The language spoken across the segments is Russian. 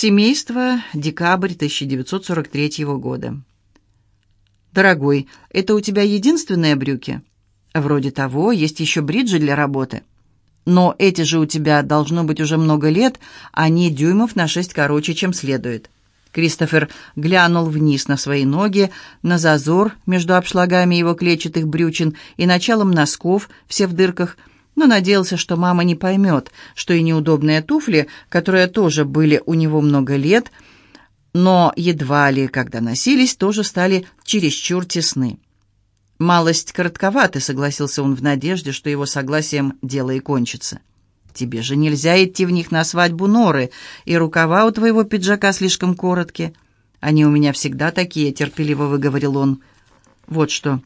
Семейство. Декабрь 1943 года. «Дорогой, это у тебя единственные брюки?» «Вроде того, есть еще бриджи для работы». «Но эти же у тебя должно быть уже много лет, не дюймов на шесть короче, чем следует». Кристофер глянул вниз на свои ноги, на зазор между обшлагами его клетчатых брючин и началом носков, все в дырках, но надеялся, что мама не поймет, что и неудобные туфли, которые тоже были у него много лет, но едва ли, когда носились, тоже стали чересчур тесны. «Малость коротковаты», — согласился он в надежде, что его согласием дело и кончится. Тебе же нельзя идти в них на свадьбу Норы, и рукава у твоего пиджака слишком короткие. Они у меня всегда такие, терпеливо выговорил он. Вот что.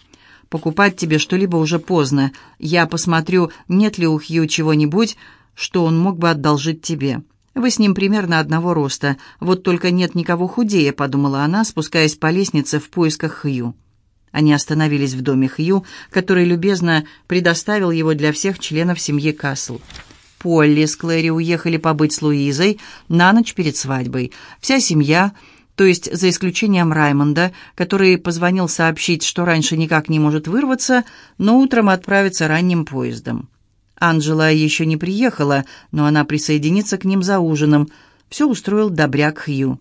Покупать тебе что-либо уже поздно. Я посмотрю, нет ли у Хью чего-нибудь, что он мог бы одолжить тебе. Вы с ним примерно одного роста. Вот только нет никого худее, подумала она, спускаясь по лестнице в поисках Хью. Они остановились в доме Хью, который любезно предоставил его для всех членов семьи Касл. Полли с Клэри уехали побыть с Луизой на ночь перед свадьбой. Вся семья, то есть за исключением Раймонда, который позвонил сообщить, что раньше никак не может вырваться, но утром отправится ранним поездом. Анжела еще не приехала, но она присоединится к ним за ужином. Все устроил добряк Хью.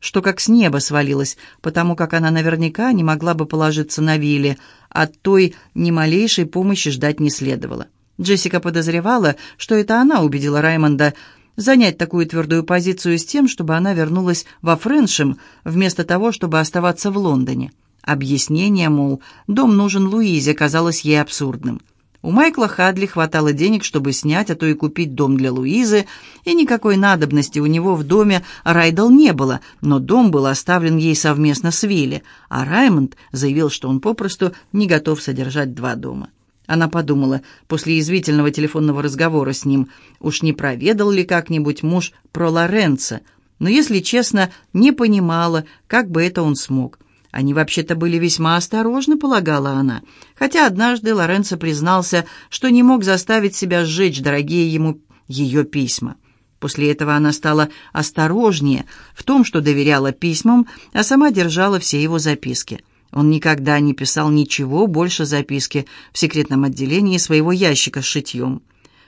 Что как с неба свалилось, потому как она наверняка не могла бы положиться на Вилли, от той ни малейшей помощи ждать не следовало. Джессика подозревала, что это она убедила Раймонда занять такую твердую позицию с тем, чтобы она вернулась во Френшем, вместо того, чтобы оставаться в Лондоне. Объяснение, мол, дом нужен Луизе, казалось ей абсурдным. У Майкла Хадли хватало денег, чтобы снять, а то и купить дом для Луизы, и никакой надобности у него в доме Райдл не было, но дом был оставлен ей совместно с Вилли, а Раймонд заявил, что он попросту не готов содержать два дома. Она подумала, после извительного телефонного разговора с ним, уж не проведал ли как-нибудь муж про Лоренца, но, если честно, не понимала, как бы это он смог. Они вообще-то были весьма осторожны, полагала она, хотя однажды Лоренцо признался, что не мог заставить себя сжечь дорогие ему ее письма. После этого она стала осторожнее в том, что доверяла письмам, а сама держала все его записки – он никогда не писал ничего больше записки в секретном отделении своего ящика с шитьем.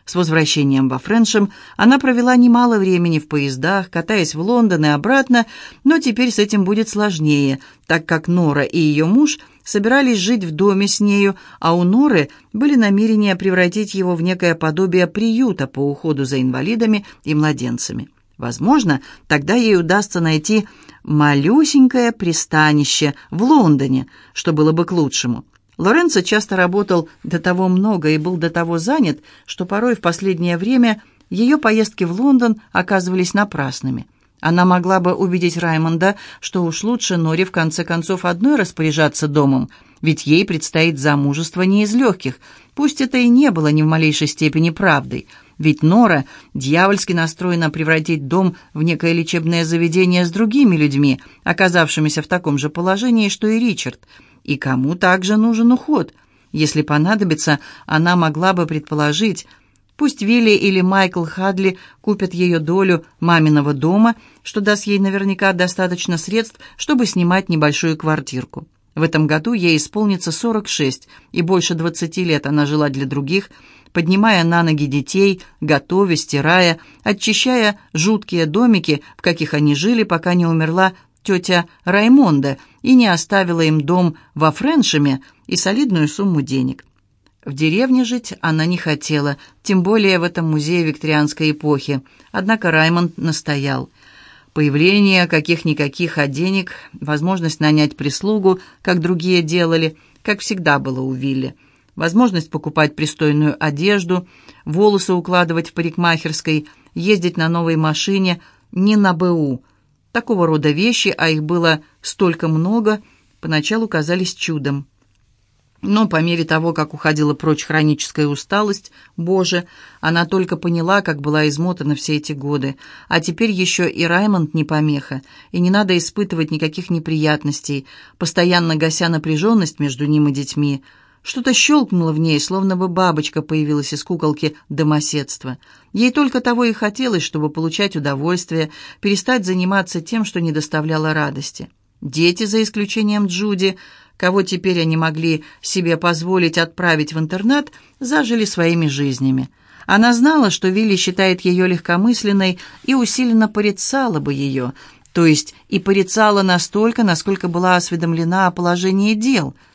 С возвращением во Френшем она провела немало времени в поездах, катаясь в Лондон и обратно, но теперь с этим будет сложнее, так как Нора и ее муж собирались жить в доме с нею, а у Норы были намерения превратить его в некое подобие приюта по уходу за инвалидами и младенцами. Возможно, тогда ей удастся найти малюсенькое пристанище в Лондоне, что было бы к лучшему. Лоренцо часто работал до того много и был до того занят, что порой в последнее время ее поездки в Лондон оказывались напрасными. Она могла бы убедить Раймонда, что уж лучше Нори в конце концов одной распоряжаться домом, ведь ей предстоит замужество не из легких, пусть это и не было ни в малейшей степени правдой – ведь Нора дьявольски настроена превратить дом в некое лечебное заведение с другими людьми, оказавшимися в таком же положении, что и Ричард. И кому также нужен уход? Если понадобится, она могла бы предположить, пусть Вилли или Майкл Хадли купят ее долю маминого дома, что даст ей наверняка достаточно средств, чтобы снимать небольшую квартирку. В этом году ей исполнится 46, и больше 20 лет она жила для других – поднимая на ноги детей, готовя, стирая, очищая жуткие домики, в каких они жили, пока не умерла тетя Раймонда и не оставила им дом во Френшеме и солидную сумму денег. В деревне жить она не хотела, тем более в этом музее викторианской эпохи. Однако Раймонд настоял. Появление каких-никаких, а денег, возможность нанять прислугу, как другие делали, как всегда было у Вилли – возможность покупать пристойную одежду, волосы укладывать в парикмахерской, ездить на новой машине, не на БУ. Такого рода вещи, а их было столько много, поначалу казались чудом. Но по мере того, как уходила прочь хроническая усталость, Боже, она только поняла, как была измотана все эти годы. А теперь еще и Раймонд не помеха, и не надо испытывать никаких неприятностей, постоянно гася напряженность между ним и детьми – Что-то щелкнуло в ней, словно бы бабочка появилась из куколки домоседства. Ей только того и хотелось, чтобы получать удовольствие, перестать заниматься тем, что не доставляло радости. Дети, за исключением Джуди, кого теперь они могли себе позволить отправить в интернат, зажили своими жизнями. Она знала, что Вилли считает ее легкомысленной и усиленно порицала бы ее, то есть и порицала настолько, насколько была осведомлена о положении дел –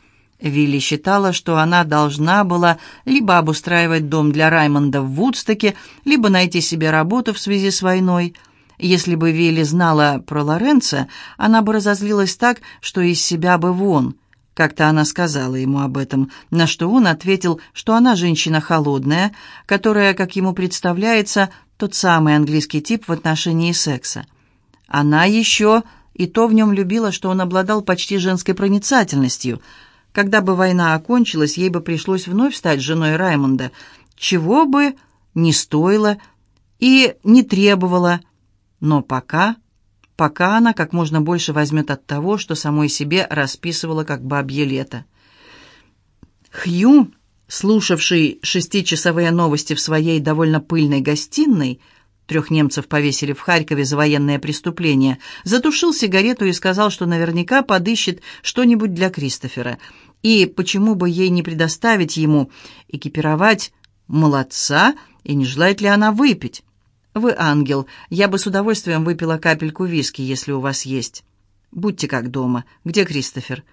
Вилли считала, что она должна была либо обустраивать дом для Раймонда в Вудстоке, либо найти себе работу в связи с войной. Если бы Вилли знала про Лоренца, она бы разозлилась так, что из себя бы вон. Как-то она сказала ему об этом, на что он ответил, что она женщина холодная, которая, как ему представляется, тот самый английский тип в отношении секса. Она еще и то в нем любила, что он обладал почти женской проницательностью – когда бы война окончилась, ей бы пришлось вновь стать женой Раймонда, чего бы не стоило и не требовало. Но пока, пока она как можно больше возьмет от того, что самой себе расписывала как бабье лето. Хью, слушавший шестичасовые новости в своей довольно пыльной гостиной, Трех немцев повесили в Харькове за военное преступление. Затушил сигарету и сказал, что наверняка подыщет что-нибудь для Кристофера. И почему бы ей не предоставить ему экипировать молодца, и не желает ли она выпить? «Вы ангел. Я бы с удовольствием выпила капельку виски, если у вас есть. Будьте как дома. Где Кристофер?»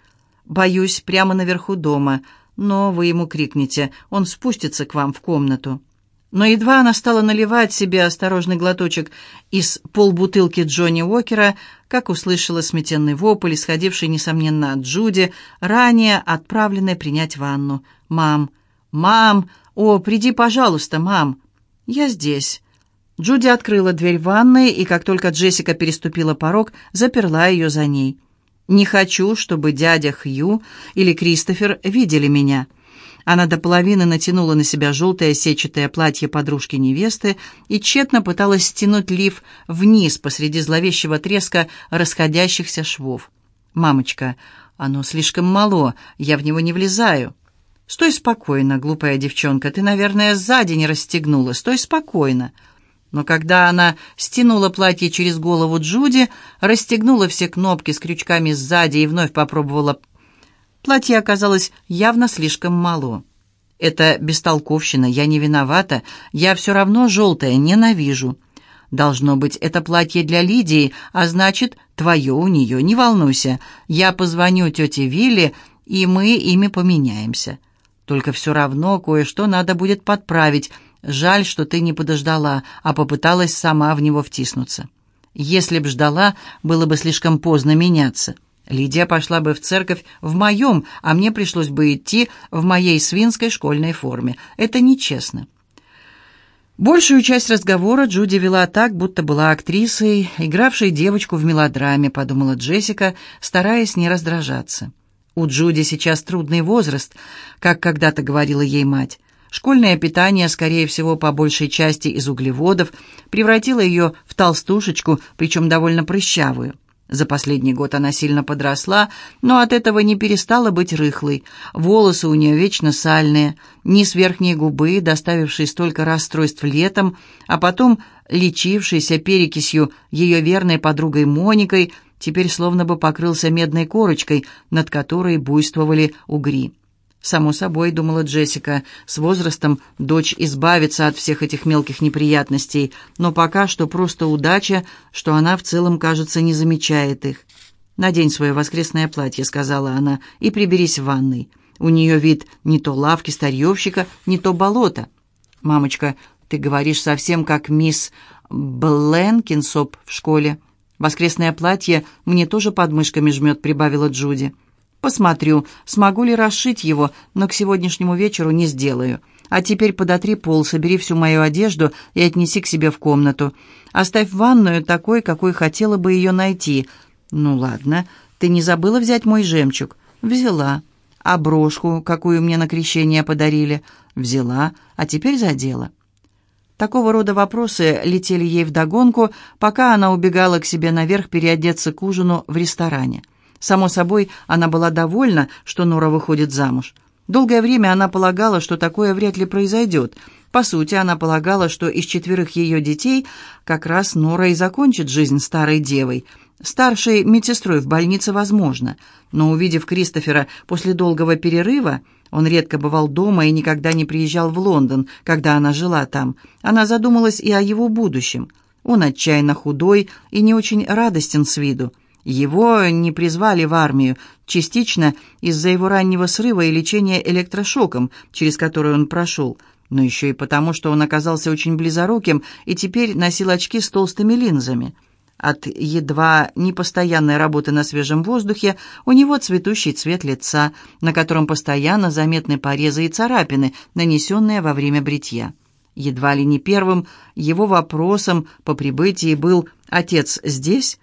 «Боюсь, прямо наверху дома. Но вы ему крикните. Он спустится к вам в комнату». Но едва она стала наливать себе осторожный глоточек из полбутылки Джонни Уокера, как услышала сметенный вопль, исходивший, несомненно, от Джуди, ранее отправленной принять ванну. «Мам! Мам! О, приди, пожалуйста, мам!» «Я здесь». Джуди открыла дверь ванной, и как только Джессика переступила порог, заперла ее за ней. «Не хочу, чтобы дядя Хью или Кристофер видели меня». Она до половины натянула на себя желтое сетчатое платье подружки-невесты и тщетно пыталась стянуть лиф вниз посреди зловещего треска расходящихся швов. «Мамочка, оно слишком мало, я в него не влезаю». «Стой спокойно, глупая девчонка, ты, наверное, сзади не расстегнула. Стой спокойно». Но когда она стянула платье через голову Джуди, расстегнула все кнопки с крючками сзади и вновь попробовала Платье оказалось явно слишком мало. «Это бестолковщина, я не виновата. Я все равно желтая, ненавижу». «Должно быть, это платье для Лидии, а значит, твое у нее, не волнуйся. Я позвоню тете Вилли, и мы ими поменяемся. Только все равно кое-что надо будет подправить. Жаль, что ты не подождала, а попыталась сама в него втиснуться. Если б ждала, было бы слишком поздно меняться». Лидия пошла бы в церковь в моем, а мне пришлось бы идти в моей свинской школьной форме. Это нечестно. Большую часть разговора Джуди вела так, будто была актрисой, игравшей девочку в мелодраме, подумала Джессика, стараясь не раздражаться. У Джуди сейчас трудный возраст, как когда-то говорила ей мать. Школьное питание, скорее всего, по большей части из углеводов, превратило ее в толстушечку, причем довольно прыщавую. За последний год она сильно подросла, но от этого не перестала быть рыхлой. Волосы у нее вечно сальные, низ верхней губы, доставивший столько расстройств летом, а потом лечившийся перекисью ее верной подругой Моникой, теперь словно бы покрылся медной корочкой, над которой буйствовали угри. Само собой, думала Джессика, с возрастом дочь избавится от всех этих мелких неприятностей, но пока что просто удача, что она в целом, кажется, не замечает их. «Надень свое воскресное платье», — сказала она, — «и приберись в ванной. У нее вид не то лавки старьевщика, не то болото». «Мамочка, ты говоришь совсем как мисс Бленкинсоп в школе. Воскресное платье мне тоже подмышками жмет», — прибавила Джуди. Посмотрю, смогу ли расшить его, но к сегодняшнему вечеру не сделаю. А теперь подотри пол, собери всю мою одежду и отнеси к себе в комнату. Оставь ванную такой, какой хотела бы ее найти. Ну ладно, ты не забыла взять мой жемчуг? Взяла. А брошку, какую мне на крещение подарили? Взяла, а теперь задела. Такого рода вопросы летели ей вдогонку, пока она убегала к себе наверх переодеться к ужину в ресторане. Само собой, она была довольна, что Нора выходит замуж. Долгое время она полагала, что такое вряд ли произойдет. По сути, она полагала, что из четверых ее детей как раз Нора и закончит жизнь старой девой. Старшей медсестрой в больнице возможно, но увидев Кристофера после долгого перерыва, он редко бывал дома и никогда не приезжал в Лондон, когда она жила там. Она задумалась и о его будущем. Он отчаянно худой и не очень радостен с виду. Его не призвали в армию, частично из-за его раннего срыва и лечения электрошоком, через который он прошел, но еще и потому, что он оказался очень близоруким и теперь носил очки с толстыми линзами. От едва непостоянной работы на свежем воздухе у него цветущий цвет лица, на котором постоянно заметны порезы и царапины, нанесенные во время бритья. Едва ли не первым его вопросом по прибытии был «Отец здесь?»,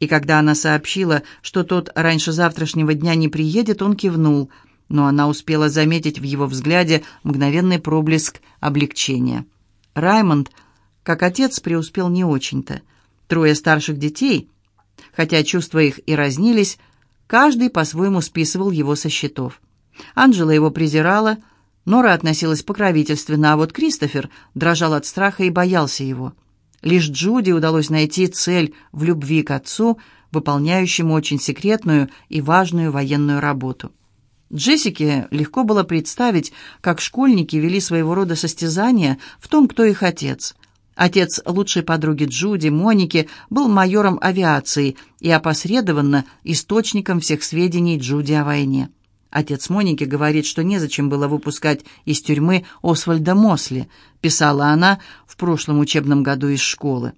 и когда она сообщила, что тот раньше завтрашнего дня не приедет, он кивнул, но она успела заметить в его взгляде мгновенный проблеск облегчения. Раймонд, как отец, преуспел не очень-то. Трое старших детей, хотя чувства их и разнились, каждый по-своему списывал его со счетов. Анжела его презирала, Нора относилась покровительственно, а вот Кристофер дрожал от страха и боялся его. Лишь Джуди удалось найти цель в любви к отцу, выполняющему очень секретную и важную военную работу. Джессике легко было представить, как школьники вели своего рода состязания в том, кто их отец. Отец лучшей подруги Джуди, Моники, был майором авиации и опосредованно источником всех сведений Джуди о войне. Отец Моники говорит, что незачем было выпускать из тюрьмы Освальда Мосли, писала она прошлом учебном году из школы.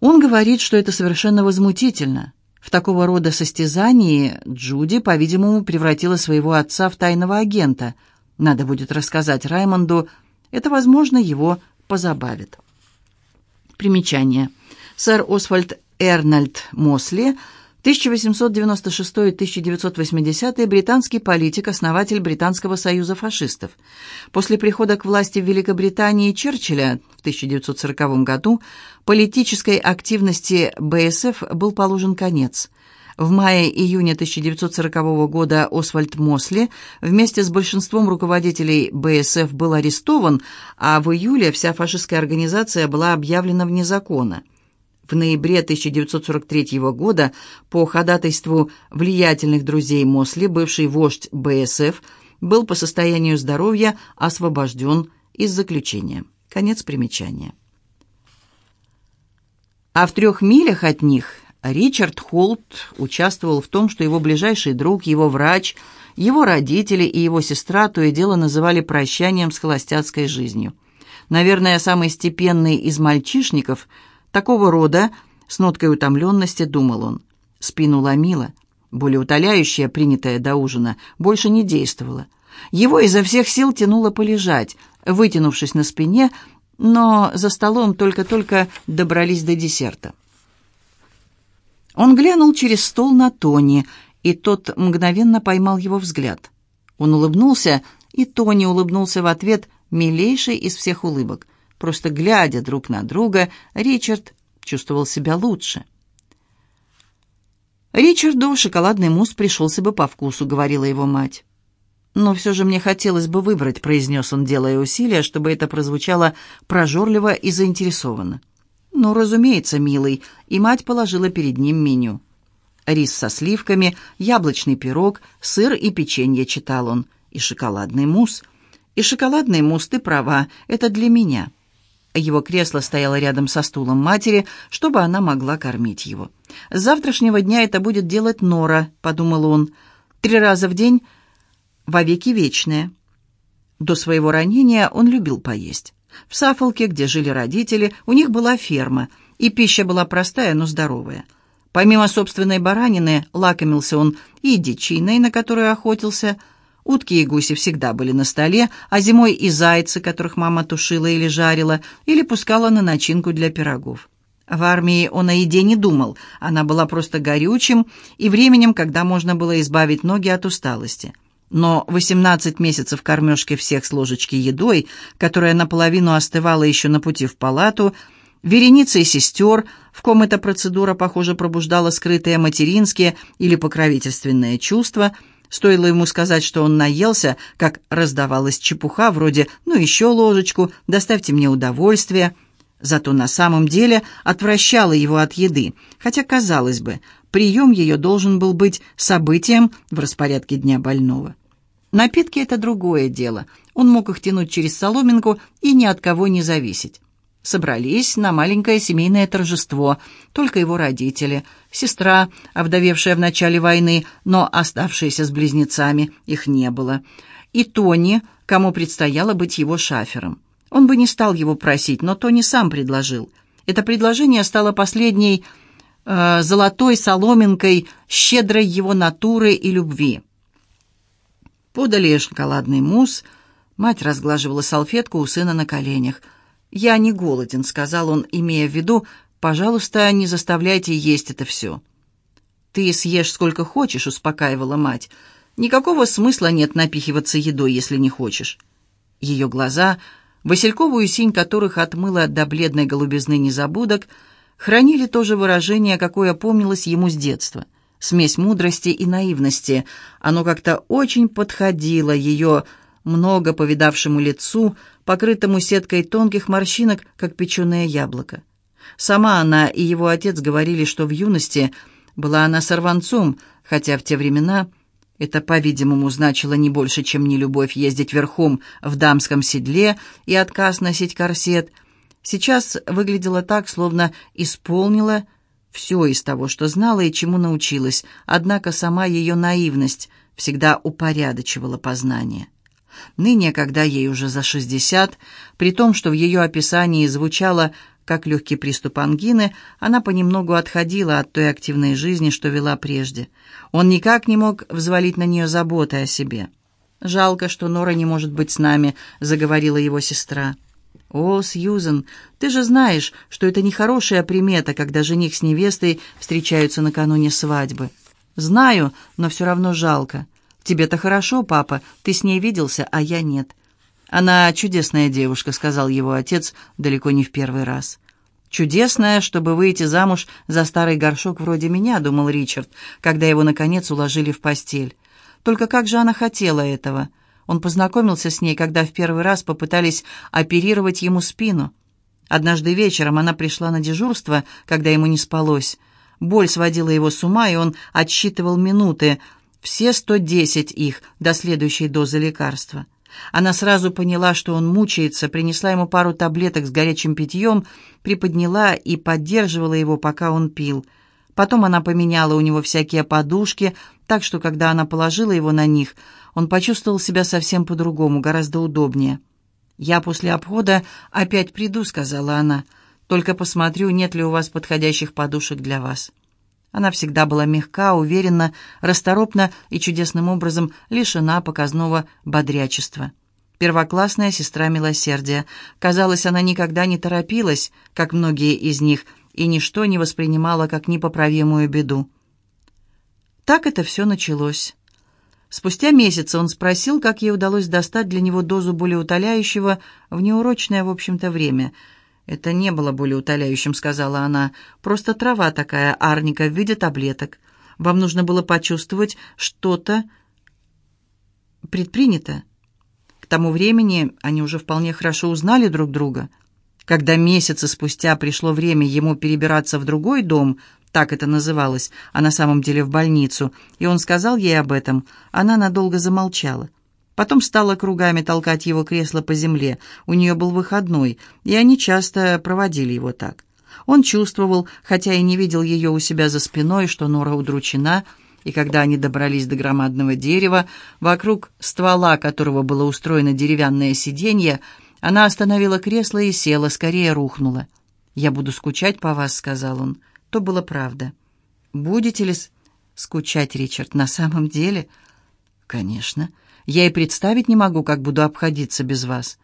Он говорит, что это совершенно возмутительно. В такого рода состязании Джуди, по-видимому, превратила своего отца в тайного агента. Надо будет рассказать Раймонду, это, возможно, его позабавит. Примечание. Сэр Освальд Эрнольд Мосли – 1896-1980 британский политик, основатель Британского союза фашистов. После прихода к власти в Великобритании Черчилля в 1940 году политической активности БСФ был положен конец. В мае-июне 1940 года Освальд Мосли вместе с большинством руководителей БСФ был арестован, а в июле вся фашистская организация была объявлена вне закона – в ноябре 1943 года по ходатайству влиятельных друзей Мосли бывший вождь БСФ был по состоянию здоровья освобожден из заключения. Конец примечания. А в трех милях от них Ричард Холт участвовал в том, что его ближайший друг, его врач, его родители и его сестра то и дело называли прощанием с холостяцкой жизнью. Наверное, самый степенный из мальчишников – Такого рода, с ноткой утомленности, думал он. Спину ломило. Более утоляющее, принятое до ужина, больше не действовало. Его изо всех сил тянуло полежать, вытянувшись на спине, но за столом только-только добрались до десерта. Он глянул через стол на Тони, и тот мгновенно поймал его взгляд. Он улыбнулся, и Тони улыбнулся в ответ, милейший из всех улыбок — Просто глядя друг на друга, Ричард чувствовал себя лучше. «Ричарду шоколадный мусс пришелся бы по вкусу», — говорила его мать. «Но все же мне хотелось бы выбрать», — произнес он, делая усилия, чтобы это прозвучало прожорливо и заинтересованно. «Ну, разумеется, милый», и мать положила перед ним меню. «Рис со сливками, яблочный пирог, сыр и печенье», — читал он, — «и шоколадный мусс». «И шоколадный мусс, ты права, это для меня». Его кресло стояло рядом со стулом матери, чтобы она могла кормить его. «С завтрашнего дня это будет делать Нора», — подумал он. «Три раза в день, вовеки вечные». До своего ранения он любил поесть. В Сафолке, где жили родители, у них была ферма, и пища была простая, но здоровая. Помимо собственной баранины, лакомился он и дичиной, на которую охотился, — Утки и гуси всегда были на столе, а зимой и зайцы, которых мама тушила или жарила, или пускала на начинку для пирогов. В армии он о еде не думал, она была просто горючим и временем, когда можно было избавить ноги от усталости. Но 18 месяцев кормежки всех с ложечки едой, которая наполовину остывала еще на пути в палату, вереница и сестер, в ком эта процедура, похоже, пробуждала скрытые материнские или покровительственные чувства – Стоило ему сказать, что он наелся, как раздавалась чепуха вроде «ну еще ложечку, доставьте мне удовольствие». Зато на самом деле отвращало его от еды, хотя, казалось бы, прием ее должен был быть событием в распорядке дня больного. Напитки — это другое дело. Он мог их тянуть через соломинку и ни от кого не зависеть. Собрались на маленькое семейное торжество, только его родители, сестра, овдовевшая в начале войны, но оставшаяся с близнецами, их не было, и Тони, кому предстояло быть его шафером. Он бы не стал его просить, но Тони сам предложил. Это предложение стало последней э, золотой соломинкой щедрой его натуры и любви. Подали шоколадный мусс. Мать разглаживала салфетку у сына на коленях. «Я не голоден», — сказал он, имея в виду, «пожалуйста, не заставляйте есть это все». «Ты съешь сколько хочешь», — успокаивала мать. «Никакого смысла нет напихиваться едой, если не хочешь». Ее глаза васильковую синь которых отмыла до бледной голубизны незабудок, хранили то же выражение, какое помнилось ему с детства. Смесь мудрости и наивности. Оно как-то очень подходило ее много повидавшему лицу, покрытому сеткой тонких морщинок, как печеное яблоко. Сама она и его отец говорили, что в юности была она сорванцом, хотя в те времена это, по-видимому, значило не больше, чем нелюбовь ездить верхом в дамском седле и отказ носить корсет. Сейчас выглядело так, словно исполнила все из того, что знала и чему научилась, однако сама ее наивность всегда упорядочивала познание. Ныне, когда ей уже за шестьдесят, при том, что в ее описании звучало как легкий приступ ангины, она понемногу отходила от той активной жизни, что вела прежде. Он никак не мог взвалить на нее заботы о себе. «Жалко, что Нора не может быть с нами», — заговорила его сестра. «О, Сьюзен, ты же знаешь, что это нехорошая примета, когда жених с невестой встречаются накануне свадьбы. Знаю, но все равно жалко. Тебе-то хорошо, папа, ты с ней виделся, а я нет. «Она чудесная девушка», — сказал его отец далеко не в первый раз. «Чудесная, чтобы выйти замуж за старый горшок вроде меня», — думал Ричард, когда его, наконец, уложили в постель. «Только как же она хотела этого?» Он познакомился с ней, когда в первый раз попытались оперировать ему спину. Однажды вечером она пришла на дежурство, когда ему не спалось. Боль сводила его с ума, и он отсчитывал минуты, все сто десять их до следующей дозы лекарства. Она сразу поняла, что он мучается, принесла ему пару таблеток с горячим питьем, приподняла и поддерживала его, пока он пил. Потом она поменяла у него всякие подушки, так что, когда она положила его на них, он почувствовал себя совсем по-другому, гораздо удобнее. «Я после обхода опять приду», — сказала она. «Только посмотрю, нет ли у вас подходящих подушек для вас». Она всегда была мягка, уверена, расторопна и чудесным образом лишена показного бодрячества. Первоклассная сестра милосердия. Казалось, она никогда не торопилась, как многие из них, и ничто не воспринимала как непоправимую беду. Так это все началось. Спустя месяц он спросил, как ей удалось достать для него дозу болеутоляющего в неурочное, в общем-то, время – «Это не было болеутоляющим», — сказала она. «Просто трава такая, арника, в виде таблеток. Вам нужно было почувствовать что-то предпринято». К тому времени они уже вполне хорошо узнали друг друга. Когда месяцы спустя пришло время ему перебираться в другой дом, так это называлось, а на самом деле в больницу, и он сказал ей об этом, она надолго замолчала. Потом стала кругами толкать его кресло по земле. У нее был выходной, и они часто проводили его так. Он чувствовал, хотя и не видел ее у себя за спиной, что Нора удручена, и когда они добрались до громадного дерева, вокруг ствола которого было устроено деревянное сиденье, она остановила кресло и села, скорее рухнула. «Я буду скучать по вас», — сказал он. То было правда. «Будете ли скучать, Ричард, на самом деле?» «Конечно. Я и представить не могу, как буду обходиться без вас».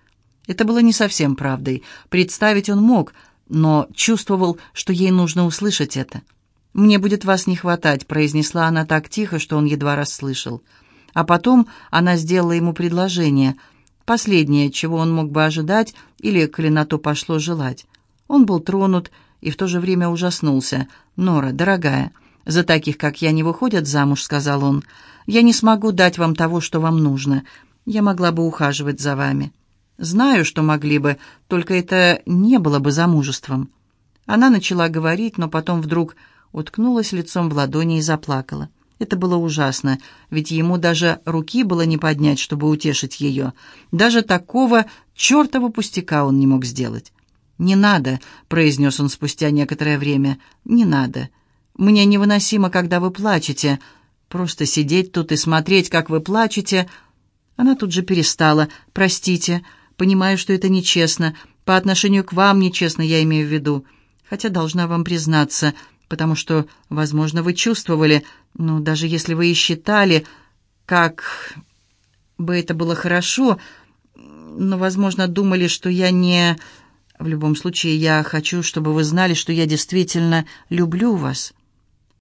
Это было не совсем правдой. Представить он мог, но чувствовал, что ей нужно услышать это. «Мне будет вас не хватать», — произнесла она так тихо, что он едва расслышал. А потом она сделала ему предложение, последнее, чего он мог бы ожидать или, коли на то пошло, желать. Он был тронут и в то же время ужаснулся. «Нора, дорогая, за таких, как я, не выходят замуж», — сказал он. Я не смогу дать вам того, что вам нужно. Я могла бы ухаживать за вами. Знаю, что могли бы, только это не было бы замужеством». Она начала говорить, но потом вдруг уткнулась лицом в ладони и заплакала. Это было ужасно, ведь ему даже руки было не поднять, чтобы утешить ее. Даже такого чертова пустяка он не мог сделать. «Не надо», — произнес он спустя некоторое время, — «не надо. Мне невыносимо, когда вы плачете. Просто сидеть тут и смотреть, как вы плачете...» Она тут же перестала. «Простите, понимаю, что это нечестно. По отношению к вам нечестно, я имею в виду. Хотя должна вам признаться, потому что, возможно, вы чувствовали, ну, даже если вы и считали, как бы это было хорошо, но, возможно, думали, что я не... В любом случае, я хочу, чтобы вы знали, что я действительно люблю вас».